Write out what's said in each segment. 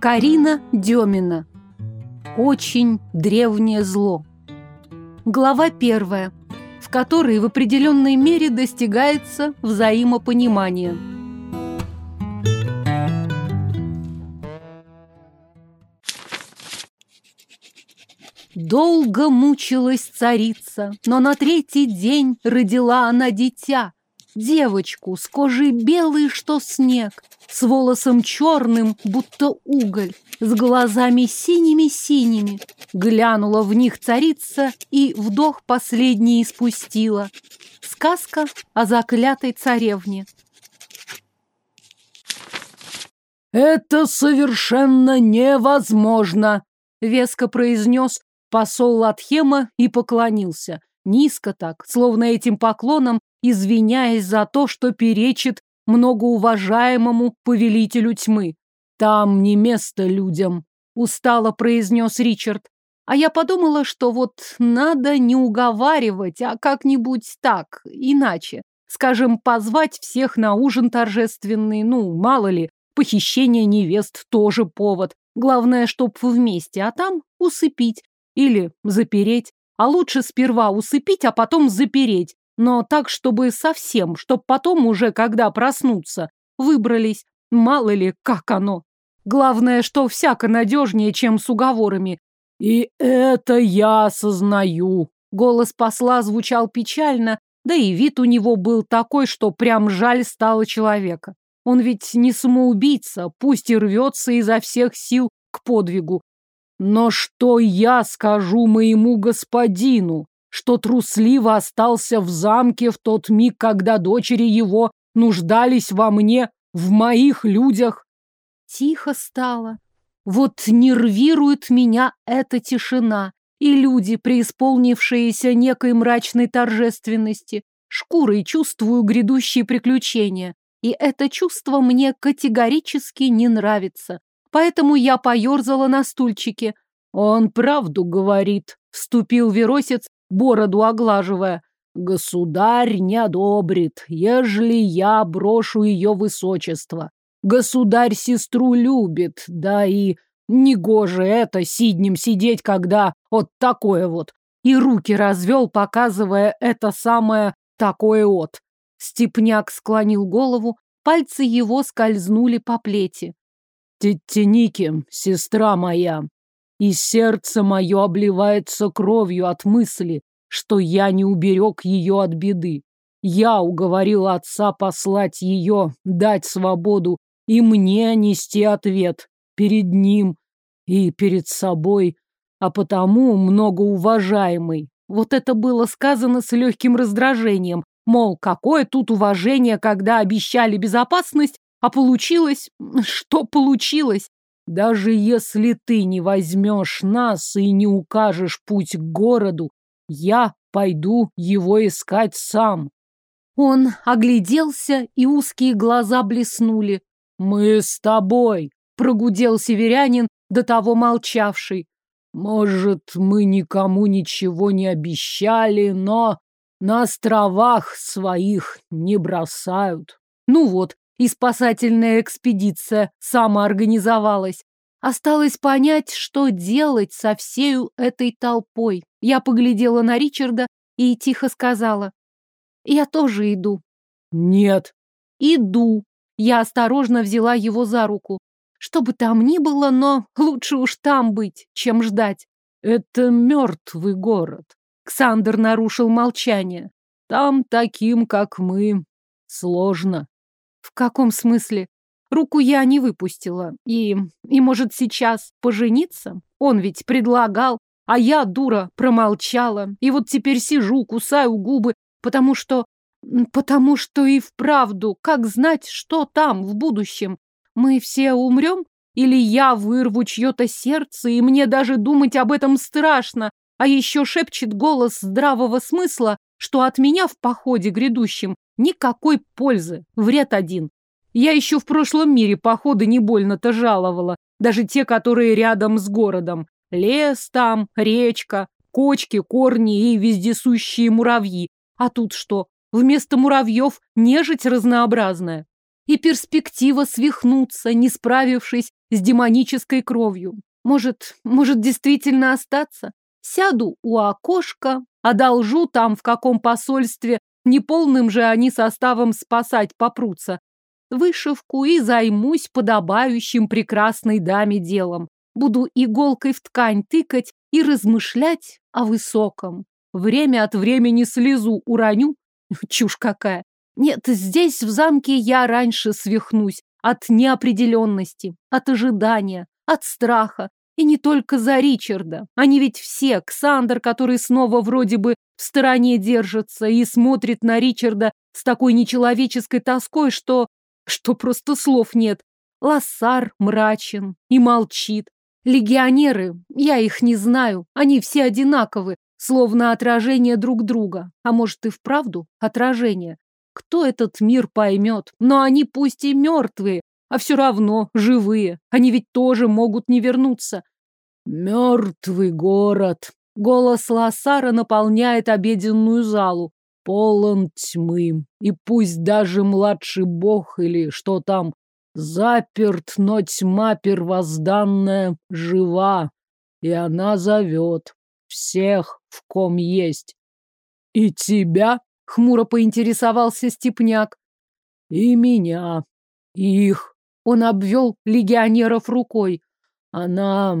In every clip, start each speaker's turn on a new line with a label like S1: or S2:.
S1: Карина Демина. Очень древнее зло. Глава первая, в которой в определенной мере достигается взаимопонимание. Долго мучилась царица, но на третий день родила она дитя, девочку с кожей белой, что снег, с волосом черным, будто уголь, с глазами синими-синими. Глянула в них царица и вдох последний испустила. Сказка о заклятой царевне.
S2: «Это совершенно невозможно!» — веско произнес посол Латхема и поклонился. Низко так, словно этим поклоном, извиняясь за то, что перечит многоуважаемому повелителю тьмы. «Там не место людям», — устало произнес Ричард. А я подумала, что вот надо не уговаривать, а как-нибудь так, иначе. Скажем, позвать всех на ужин торжественный, ну, мало ли, похищение невест тоже повод. Главное, чтоб вместе, а там усыпить или запереть. А лучше сперва усыпить, а потом запереть но так, чтобы совсем, чтоб потом уже, когда проснутся, выбрались. Мало ли, как оно. Главное, что всяко надежнее, чем с уговорами. «И это я осознаю!» Голос посла звучал печально, да и вид у него был такой, что прям жаль стало человека. Он ведь не самоубийца, пусть и рвется изо всех сил к подвигу. Но что я скажу моему господину? что трусливо остался в замке в тот миг, когда дочери его нуждались во мне, в моих людях.
S1: Тихо стало. Вот нервирует меня эта тишина и люди, преисполнившиеся некой мрачной торжественности. Шкурой чувствую грядущие приключения, и это чувство мне категорически не нравится. Поэтому я поерзала на стульчике.
S2: «Он правду говорит», — вступил Веросец, бороду оглаживая. Государь не одобрит, ежели я брошу ее высочество. Государь сестру любит, да и негоже это сиднем сидеть, когда вот такое вот. И руки развел, показывая это самое такое вот. Степняк склонил голову, пальцы его скользнули по плети. Тетеники, сестра моя, и сердце мое обливается кровью от мысли, что я не уберег ее от беды. Я уговорил отца послать ее, дать свободу и мне нести ответ перед ним и перед собой, а потому многоуважаемый. Вот это было сказано с легким раздражением, мол, какое тут уважение, когда обещали безопасность, а получилось, что получилось. Даже если ты не возьмешь нас и не укажешь путь к городу, я пойду его искать сам.
S1: Он огляделся, и узкие глаза блеснули.
S2: Мы с тобой,
S1: прогудел северянин, до того молчавший.
S2: Может, мы никому ничего не обещали, но на островах своих не бросают.
S1: Ну вот, и спасательная экспедиция самоорганизовалась. Осталось понять, что делать со всею этой толпой. Я поглядела на Ричарда и тихо сказала. Я тоже иду.
S2: Нет.
S1: Иду. Я осторожно взяла его за руку. Что бы там ни было, но лучше уж там быть, чем ждать.
S2: Это мертвый город.
S1: Ксандр нарушил молчание.
S2: Там таким, как мы, сложно.
S1: В каком смысле? Руку я не выпустила. И, и может, сейчас пожениться? Он ведь предлагал, а я, дура, промолчала. И вот теперь сижу, кусаю губы, потому что... Потому что и вправду, как знать, что там в будущем? Мы все умрем? Или я вырву чье-то сердце, и мне даже думать об этом страшно, а еще шепчет голос здравого смысла, что от меня в походе грядущем Никакой пользы, вред один. Я еще в прошлом мире походы не больно-то жаловала, даже те, которые рядом с городом. Лес там, речка, кочки, корни и вездесущие муравьи. А тут что? Вместо муравьев нежить разнообразная. и перспектива свихнуться, не справившись с демонической кровью. Может, может действительно остаться? Сяду у окошка, одолжу там в каком посольстве, неполным же они составом спасать попрутся, вышивку и займусь подобающим прекрасной даме делом. Буду иголкой в ткань тыкать и размышлять о высоком. Время от времени слезу уроню. Чушь какая. Нет, здесь, в замке, я раньше свихнусь от неопределенности, от ожидания, от страха. И не только за Ричарда. Они ведь все, Ксандр, который снова вроде бы в стороне держится и смотрит на Ричарда с такой нечеловеческой тоской, что... что просто слов нет. Лассар мрачен и молчит. Легионеры, я их не знаю, они все одинаковы, словно отражение друг друга. А может и вправду отражение. Кто этот мир поймет? Но они пусть и мертвые, а все равно живые. Они ведь тоже могут не вернуться.
S2: Мертвый город. Голос Лассара наполняет обеденную залу. Полон тьмы. И пусть даже младший бог или что там заперт, но тьма первозданная жива. И она зовет всех, в ком есть. И тебя? Хмуро поинтересовался Степняк. И меня. И их. Он обвел легионеров рукой. Она...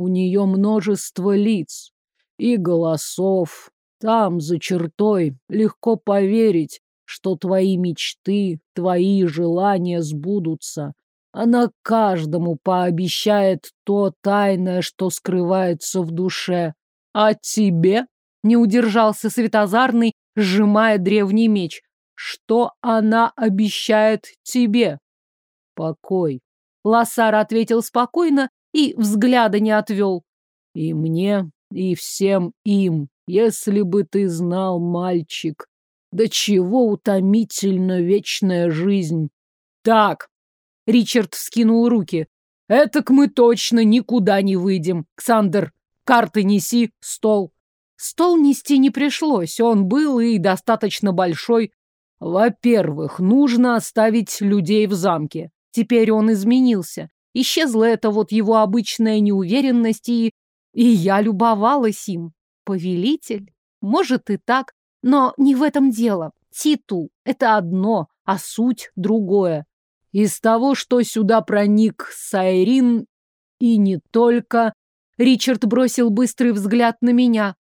S2: У нее множество лиц и голосов. Там, за чертой, легко поверить, что твои мечты, твои желания сбудутся. Она каждому пообещает то тайное, что скрывается в душе. А тебе не удержался Светозарный, сжимая древний меч. Что она обещает тебе? Покой. Лассар ответил спокойно и взгляда не отвел. И мне, и всем им, если бы ты знал, мальчик, до чего утомительна вечная жизнь. Так, Ричард вскинул руки. Этак мы точно никуда не выйдем. Ксандер, карты неси, стол. Стол нести не пришлось, он был и достаточно большой. Во-первых, нужно оставить людей в замке. Теперь он изменился. Исчезла эта вот его обычная неуверенность, и... И я любовалась им. Повелитель? Может и так, но не в этом дело. Титул — это одно, а суть — другое. Из того, что сюда проник Сайрин, и не только... Ричард бросил быстрый взгляд на меня.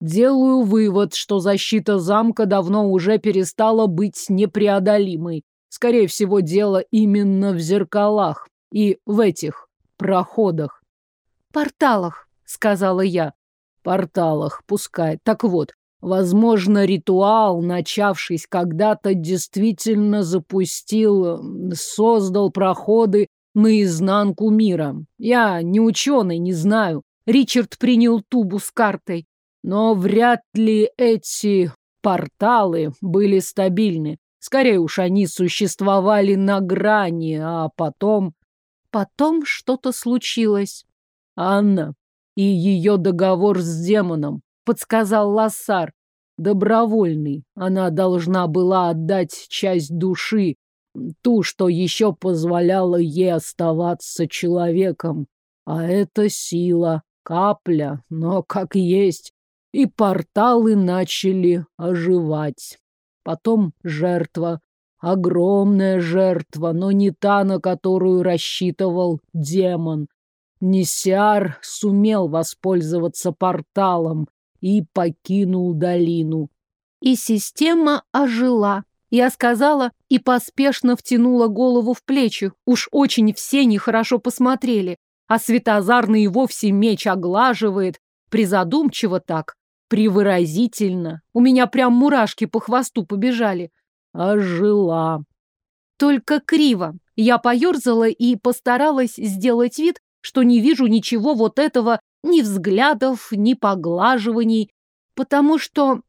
S2: Делаю вывод, что защита замка давно уже перестала быть непреодолимой. Скорее всего, дело именно в зеркалах и в этих проходах.
S1: Порталах, сказала я.
S2: Порталах, пускай. Так вот, Возможно, ритуал, начавшись когда-то, действительно запустил, создал проходы наизнанку мира. Я не ученый, не знаю. Ричард принял тубу с картой. Но вряд ли эти порталы были стабильны. Скорее уж они существовали на грани, а потом...
S1: Потом что-то случилось.
S2: Анна и ее договор с демоном подсказал Лассар. Добровольный. Она должна была отдать часть души, ту, что еще позволяла ей оставаться человеком. А это сила, капля, но как есть. И порталы начали оживать. Потом жертва. Огромная жертва, но не та, на которую рассчитывал демон. Несяр сумел воспользоваться порталом, и покинул долину.
S1: И система ожила. Я сказала и поспешно втянула голову в плечи. Уж очень все нехорошо посмотрели. А Светозарный и вовсе меч оглаживает. Призадумчиво так, привыразительно. У меня прям мурашки по хвосту побежали.
S2: Ожила.
S1: Только криво. Я поерзала и постаралась сделать вид, что не вижу ничего вот этого ни взглядов, ни поглаживаний, потому что...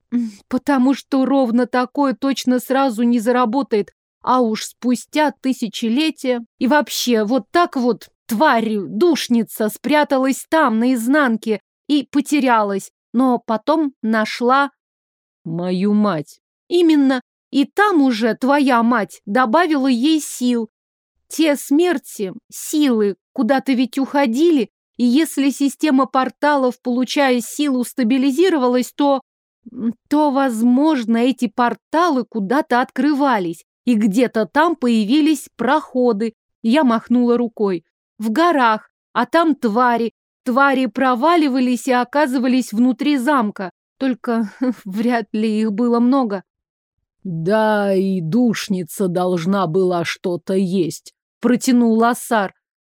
S1: потому что ровно такое точно сразу не заработает, а уж спустя тысячелетия. И вообще, вот так вот тварь, душница, спряталась там, на изнанке, и потерялась, но потом нашла...
S2: Мою мать.
S1: Именно, И там уже твоя мать добавила ей сил. Те смерти, силы, куда-то ведь уходили, и если система порталов, получая силу, стабилизировалась, то... то, возможно, эти порталы куда-то открывались, и где-то там появились проходы. Я махнула рукой. В горах, а там твари. Твари проваливались и оказывались внутри замка. Только вряд ли их было много.
S2: Да, и душница должна была что-то есть, протянул Лассар.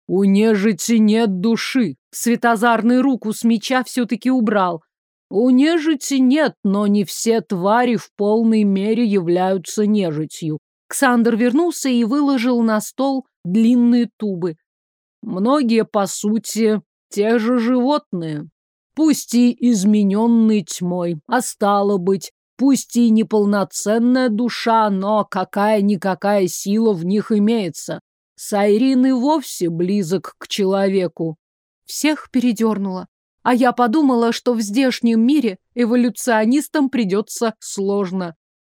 S2: У нежити нет души. Светозарный руку с меча все-таки убрал. У нежити нет, но не все твари в полной мере являются нежитью. Ксандр вернулся и выложил на стол длинные тубы. Многие, по сути, те же животные. Пусть и измененные тьмой, а стало быть, пусть и неполноценная душа, но какая-никакая сила в них имеется. Сайрин и вовсе близок к человеку.
S1: Всех передернуло. А я подумала, что в здешнем мире эволюционистам придется сложно.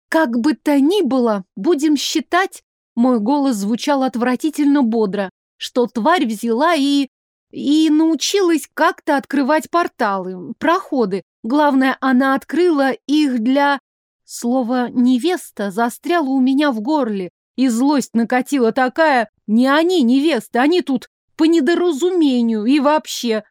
S1: Как бы то ни было, будем считать, мой голос звучал отвратительно бодро, что тварь взяла и... и научилась как-то открывать порталы, проходы. Главное, она открыла их для... Слово «невеста» застряло у меня в горле, и злость накатила такая, не они невесты, они тут по недоразумению и вообще.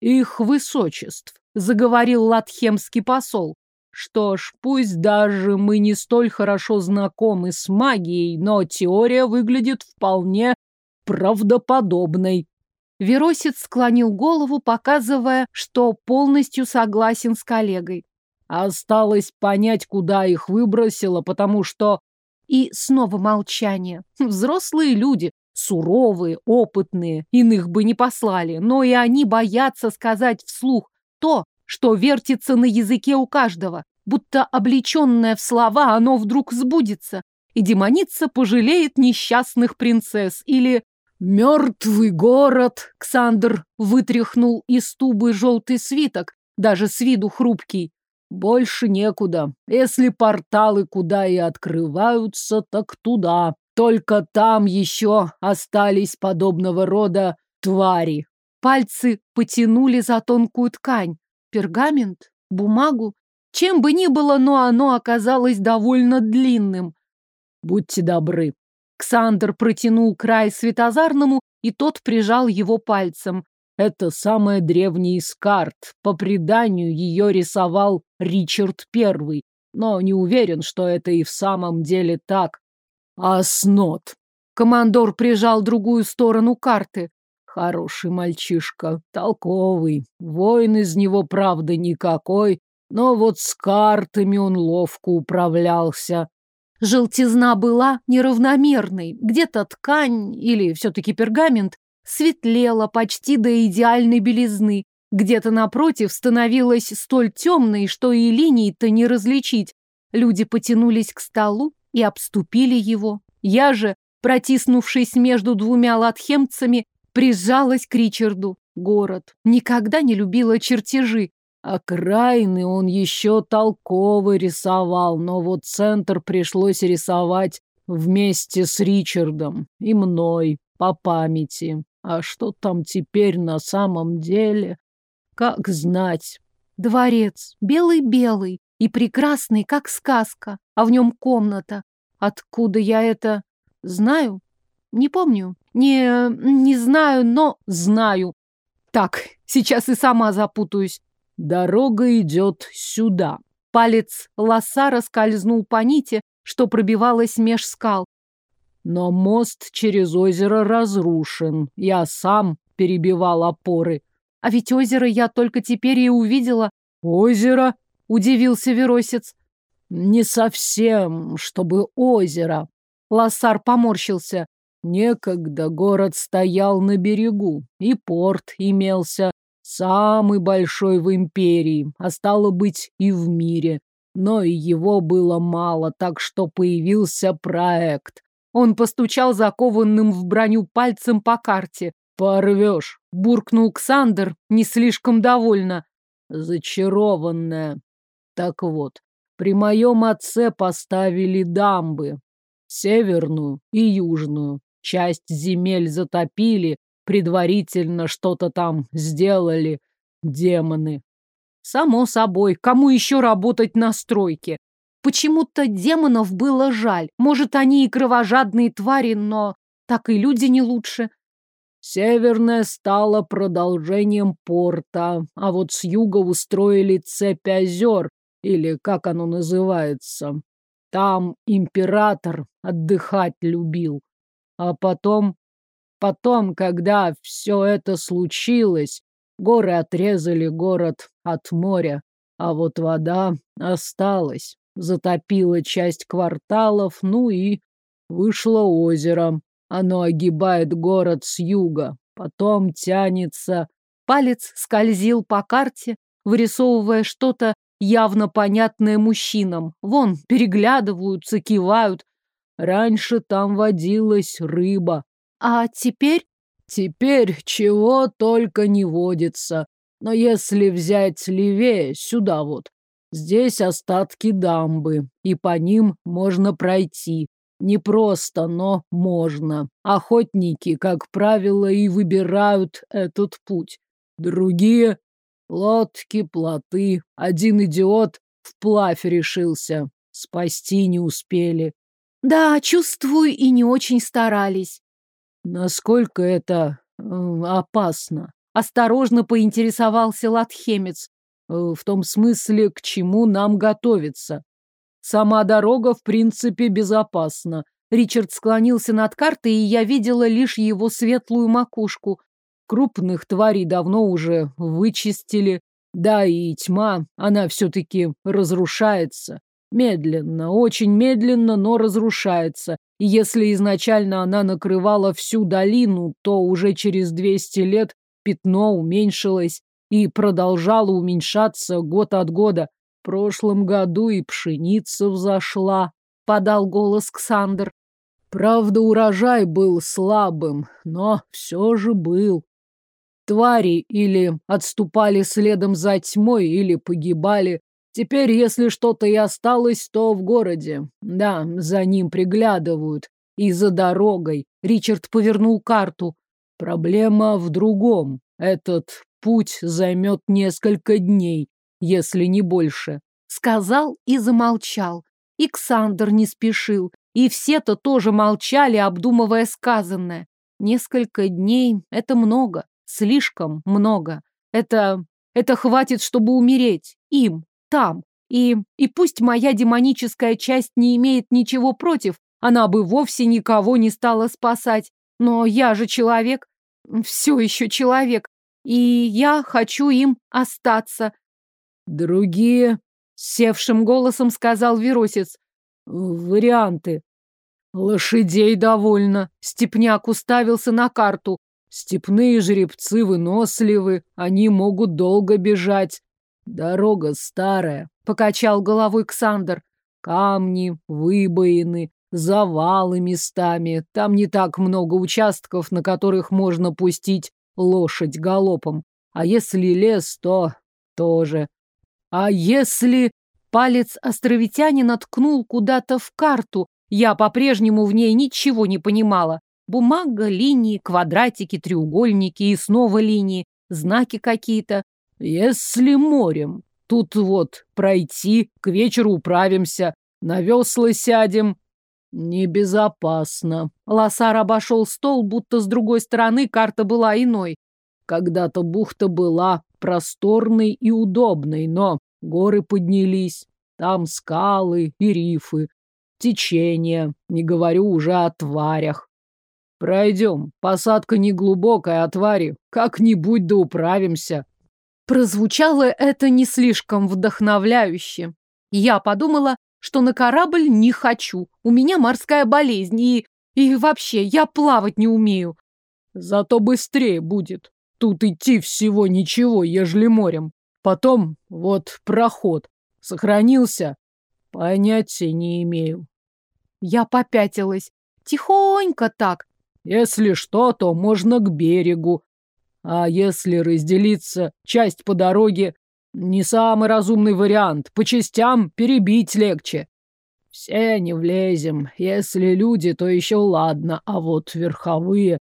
S2: Их высочеств, заговорил латхемский посол. Что ж, пусть даже мы не столь хорошо знакомы с магией, но теория выглядит вполне правдоподобной.
S1: Веросец склонил голову, показывая, что полностью согласен с коллегой.
S2: Осталось понять, куда их выбросило, потому что
S1: и снова молчание. Взрослые люди, суровые, опытные, иных бы не послали, но и они боятся сказать вслух то, что вертится на языке у каждого, будто облеченное в слова оно вдруг сбудется, и демоница пожалеет несчастных принцесс или
S2: «Мертвый город!» Ксандр вытряхнул из тубы желтый свиток, даже с виду хрупкий. Больше некуда. Если порталы куда и открываются, так туда. Только там еще остались подобного рода твари.
S1: Пальцы потянули за тонкую ткань. Пергамент? Бумагу? Чем бы ни было, но оно оказалось довольно длинным.
S2: Будьте добры.
S1: Ксандр протянул край светозарному, и тот прижал его пальцем.
S2: Это самая древняя из карт. По преданию ее рисовал Ричард Первый, но не уверен, что это и в самом деле так. Аснот.
S1: Командор прижал другую сторону карты.
S2: Хороший мальчишка, толковый. Воин из него, правда, никакой, но вот с картами он ловко управлялся.
S1: Желтизна была неравномерной. Где-то ткань, или все-таки пергамент, светлела почти до идеальной белизны. Где-то напротив становилась столь темной, что и линий-то не различить. Люди потянулись к столу и обступили его. Я же, протиснувшись между двумя латхемцами, прижалась к Ричарду. Город. Никогда не любила чертежи.
S2: Окраины он еще толково рисовал, но вот центр пришлось рисовать вместе с Ричардом и мной по памяти. А что там теперь на самом деле? Как знать?
S1: Дворец, белый-белый и прекрасный, как сказка, а в нем комната. Откуда я это знаю? Не помню. Не, не знаю, но знаю. Так, сейчас и сама запутаюсь.
S2: Дорога идет сюда.
S1: Палец лоса скользнул по нити, что пробивалась меж скал.
S2: Но мост через озеро разрушен. Я сам перебивал опоры.
S1: А ведь озеро я только теперь и увидела.
S2: Озеро?
S1: Удивился Веросец.
S2: Не совсем, чтобы озеро.
S1: Лассар поморщился.
S2: Некогда город стоял на берегу, и порт имелся, самый большой в империи, а стало быть и в мире. Но и его было мало, так что появился проект.
S1: Он постучал закованным в броню пальцем по карте.
S2: «Порвешь!» — буркнул Ксандр, не слишком довольно. «Зачарованная. Так вот, При моем отце поставили дамбы. Северную и южную. Часть земель затопили, предварительно что-то там сделали демоны.
S1: Само собой, кому еще работать на стройке? Почему-то демонов было жаль. Может, они и кровожадные твари, но так и люди не лучше.
S2: Северная стала продолжением порта, а вот с юга устроили цепь озер, или как оно называется. Там император отдыхать любил. А потом, потом, когда все это случилось, горы отрезали город от моря, а вот вода осталась, затопила часть кварталов, ну и вышло озеро. Оно огибает город с юга, потом тянется.
S1: Палец скользил по карте, вырисовывая что-то явно понятное мужчинам. Вон, переглядываются, кивают.
S2: Раньше там водилась рыба.
S1: А теперь?
S2: Теперь чего только не водится. Но если взять левее, сюда вот, здесь остатки дамбы, и по ним можно пройти. Не просто, но можно. Охотники, как правило, и выбирают этот путь. Другие — лодки, плоты. Один идиот вплавь решился. Спасти не успели.
S1: Да, чувствую, и не очень старались.
S2: Насколько это э, опасно?
S1: Осторожно поинтересовался латхемец.
S2: Э, в том смысле, к чему нам готовиться. Сама дорога, в принципе, безопасна.
S1: Ричард склонился над картой, и я видела лишь его светлую макушку.
S2: Крупных тварей давно уже вычистили. Да, и тьма, она все-таки разрушается. Медленно, очень медленно, но разрушается. И если изначально она накрывала всю долину, то уже через 200 лет пятно уменьшилось и продолжало уменьшаться год от года прошлом году и пшеница взошла, подал голос Ксандр. Правда, урожай был слабым, но все же был. Твари или отступали следом за тьмой, или погибали. Теперь, если что-то и осталось, то в городе. Да, за ним приглядывают. И за дорогой. Ричард повернул карту. Проблема в другом. Этот путь займет несколько дней если не больше.
S1: Сказал и замолчал. Иксандр не спешил, и все-то тоже молчали, обдумывая сказанное. Несколько дней — это много, слишком много. Это... это хватит, чтобы умереть. Им, там. И... и пусть моя демоническая часть не имеет ничего против, она бы вовсе никого не стала спасать. Но я же человек, все еще человек, и я хочу им остаться,
S2: Другие, севшим голосом сказал Веросец, варианты. Лошадей довольно. Степняк уставился на карту. Степные жеребцы выносливы, они могут долго бежать. Дорога старая, покачал головой Ксандр. Камни, выбоины, завалы местами. Там не так много участков, на которых можно пустить лошадь галопом. А если лес, то тоже. А если... Палец островитянина ткнул куда-то в карту. Я по-прежнему в ней ничего не понимала. Бумага, линии, квадратики, треугольники и снова линии, знаки какие-то. Если морем, тут вот пройти, к вечеру управимся, на весла сядем. Небезопасно. Лосар обошел стол, будто с другой стороны карта была иной. Когда-то бухта была просторной и удобной, но горы поднялись, там скалы и рифы, течение, не говорю уже о тварях. Пройдем, посадка не глубокая, а твари как-нибудь да управимся.
S1: Прозвучало это не слишком вдохновляюще. Я подумала, что на корабль не хочу. У меня морская болезнь, и... и вообще, я плавать не умею.
S2: Зато быстрее будет. Тут идти всего ничего, ежели морем. Потом вот проход. Сохранился? Понятия не имею.
S1: Я попятилась. Тихонько так.
S2: Если что, то можно к берегу. А если разделиться, часть по дороге, Не самый разумный вариант. По частям перебить легче. Все не влезем. Если люди, то еще ладно, а вот верховые...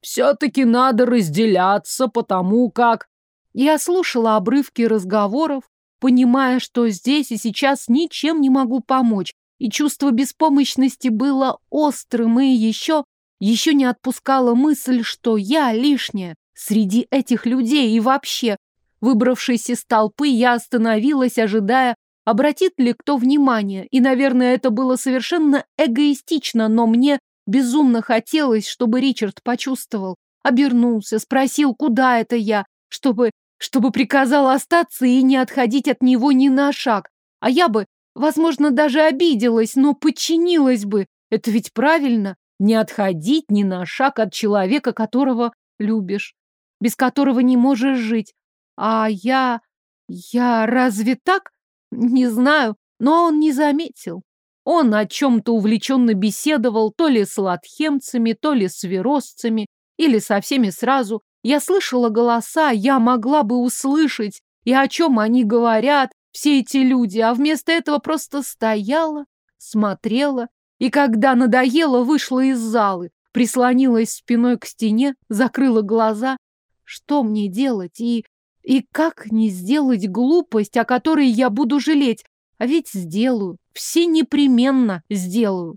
S2: Все-таки надо разделяться, потому как...
S1: Я слушала обрывки разговоров, понимая, что здесь и сейчас ничем не могу помочь, и чувство беспомощности было острым, и еще, еще не отпускала мысль, что я лишняя среди этих людей и вообще. Выбравшись из толпы, я остановилась, ожидая, обратит ли кто внимание, и, наверное, это было совершенно эгоистично, но мне безумно хотелось, чтобы Ричард почувствовал, обернулся, спросил, куда это я, чтобы, чтобы приказал остаться и не отходить от него ни на шаг. А я бы, возможно, даже обиделась, но подчинилась бы. Это ведь правильно, не отходить ни на шаг от человека, которого любишь, без которого не можешь жить. А я... я разве так? Не знаю, но он не заметил. Он о чем-то увлеченно беседовал то ли с латхемцами, то ли с веросцами, или со всеми сразу. Я слышала голоса, я могла бы услышать, и о чем они говорят, все эти люди, а вместо этого просто стояла, смотрела, и когда надоело, вышла из залы, прислонилась спиной к стене, закрыла глаза. Что мне делать? И и как не сделать глупость, о которой я буду жалеть? А ведь сделаю, все непременно сделаю.